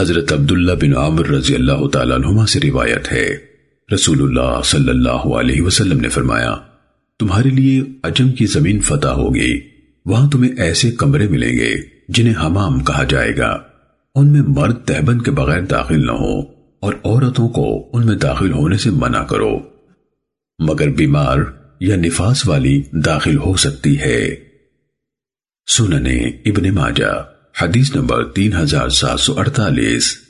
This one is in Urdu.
حضرت عبداللہ بن عامر رضی اللہ تعالیٰ عنہما سے روایت ہے۔ رسول اللہ صلی اللہ علیہ وسلم نے فرمایا، تمہارے لیے عجم کی زمین فتح ہوگی، وہاں تمہیں ایسے کمرے ملیں گے جنہیں حمام کہا جائے گا۔ ان میں مرد تہبن کے بغیر داخل نہ ہو اور عورتوں کو ان میں داخل ہونے سے منع کرو۔ مگر بیمار یا نفاس والی داخل ہو سکتی ہے۔ سننے ابن ماجہ۔ حدیث نمبر تین ہزار سات سو اڑتالیس۔